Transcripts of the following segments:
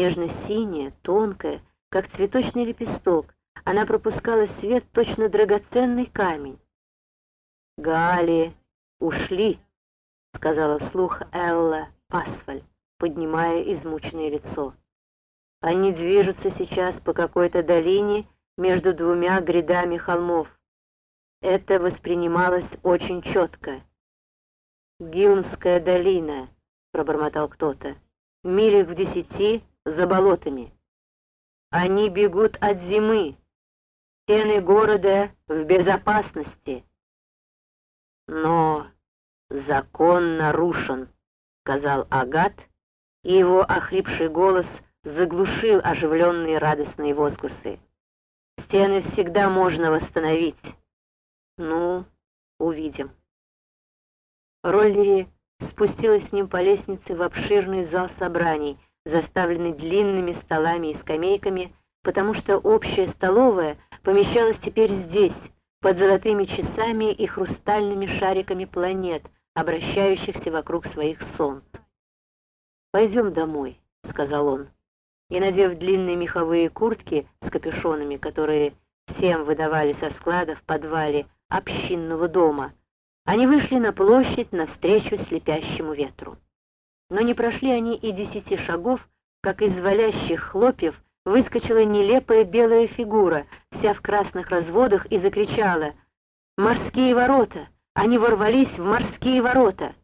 Нежно-синяя, тонкая, как цветочный лепесток, она пропускала свет точно драгоценный камень. «Гали ушли», — сказала вслух Элла Пасфаль, поднимая измученное лицо. «Они движутся сейчас по какой-то долине между двумя грядами холмов. Это воспринималось очень четко. «Гилмская долина», — пробормотал кто-то, — «милях в десяти за болотами. Они бегут от зимы. Стены города в безопасности». «Но закон нарушен», — сказал Агат, и его охрипший голос заглушил оживленные радостные возгласы. «Стены всегда можно восстановить». «Ну, увидим». Роллери спустилась с ним по лестнице в обширный зал собраний, заставленный длинными столами и скамейками, потому что общая столовая помещалась теперь здесь, под золотыми часами и хрустальными шариками планет, обращающихся вокруг своих солнц. «Пойдем домой», — сказал он. И, надев длинные меховые куртки с капюшонами, которые всем выдавали со склада в подвале, общинного дома, они вышли на площадь навстречу слепящему ветру. Но не прошли они и десяти шагов, как из валящих хлопьев выскочила нелепая белая фигура, вся в красных разводах, и закричала «Морские ворота! Они ворвались в морские ворота!»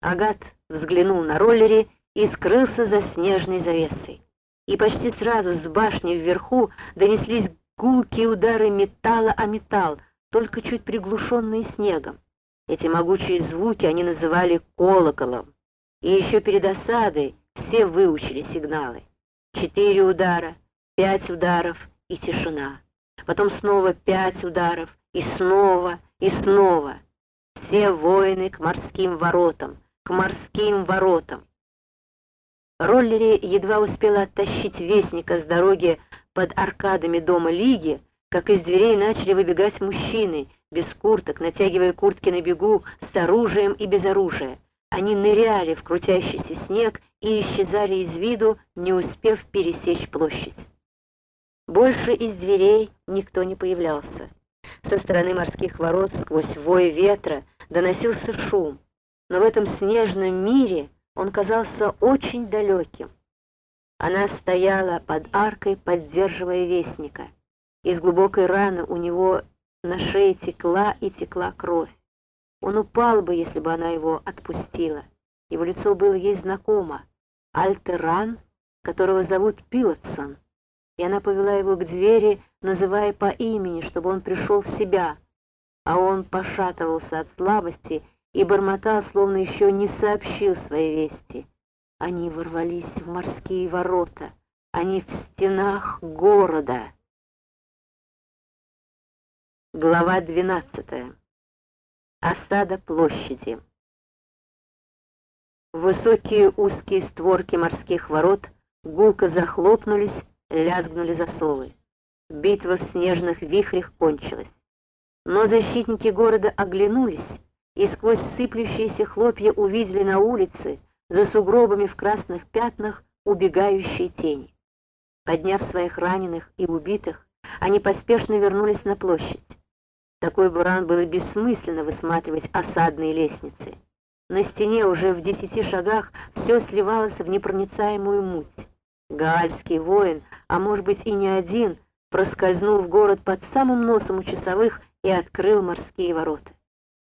Агат взглянул на роллере и скрылся за снежной завесой. И почти сразу с башни вверху донеслись гулкие удары металла о металл, только чуть приглушенные снегом. Эти могучие звуки они называли колоколом. И еще перед осадой все выучили сигналы. Четыре удара, пять ударов и тишина. Потом снова пять ударов, и снова, и снова. Все воины к морским воротам, к морским воротам. Роллери едва успела оттащить вестника с дороги под аркадами дома Лиги, как из дверей начали выбегать мужчины, без курток, натягивая куртки на бегу, с оружием и без оружия. Они ныряли в крутящийся снег и исчезали из виду, не успев пересечь площадь. Больше из дверей никто не появлялся. Со стороны морских ворот сквозь вой ветра доносился шум, но в этом снежном мире он казался очень далеким. Она стояла под аркой, поддерживая вестника. Из глубокой раны у него на шее текла и текла кровь. Он упал бы, если бы она его отпустила. Его лицо было ей знакомо. Альтеран, которого зовут Пилотсон. И она повела его к двери, называя по имени, чтобы он пришел в себя. А он пошатывался от слабости и бормотал, словно еще не сообщил своей вести. Они ворвались в морские ворота. Они в стенах города. Глава 12. Осада площади. Высокие узкие створки морских ворот гулко захлопнулись, лязгнули засовы. Битва в снежных вихрях кончилась. Но защитники города оглянулись и сквозь сыплющиеся хлопья увидели на улице, за сугробами в красных пятнах, убегающие тени. Подняв своих раненых и убитых, они поспешно вернулись на площадь такой буран было бессмысленно высматривать осадные лестницы. На стене уже в десяти шагах все сливалось в непроницаемую муть. Гаальский воин, а может быть и не один, проскользнул в город под самым носом у часовых и открыл морские ворота.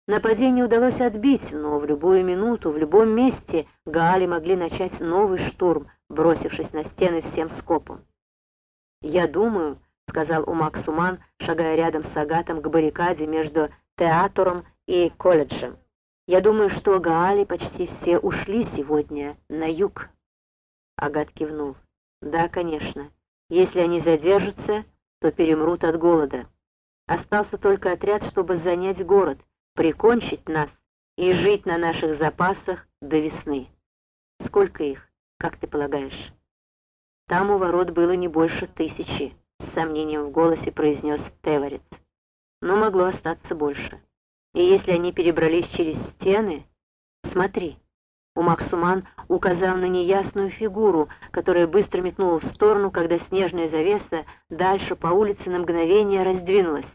Нападение удалось отбить, но в любую минуту, в любом месте Гаали могли начать новый штурм, бросившись на стены всем скопом. «Я думаю», — сказал Умак Суман, шагая рядом с Агатом к баррикаде между театром и колледжем. «Я думаю, что Гаали почти все ушли сегодня на юг». Агат кивнул. «Да, конечно. Если они задержатся, то перемрут от голода. Остался только отряд, чтобы занять город, прикончить нас и жить на наших запасах до весны. Сколько их, как ты полагаешь?» Там у ворот было не больше тысячи с сомнением в голосе произнес Теворец. Но могло остаться больше. И если они перебрались через стены... Смотри, у Максуман указал на неясную фигуру, которая быстро метнула в сторону, когда снежная завеса дальше по улице на мгновение раздвинулась.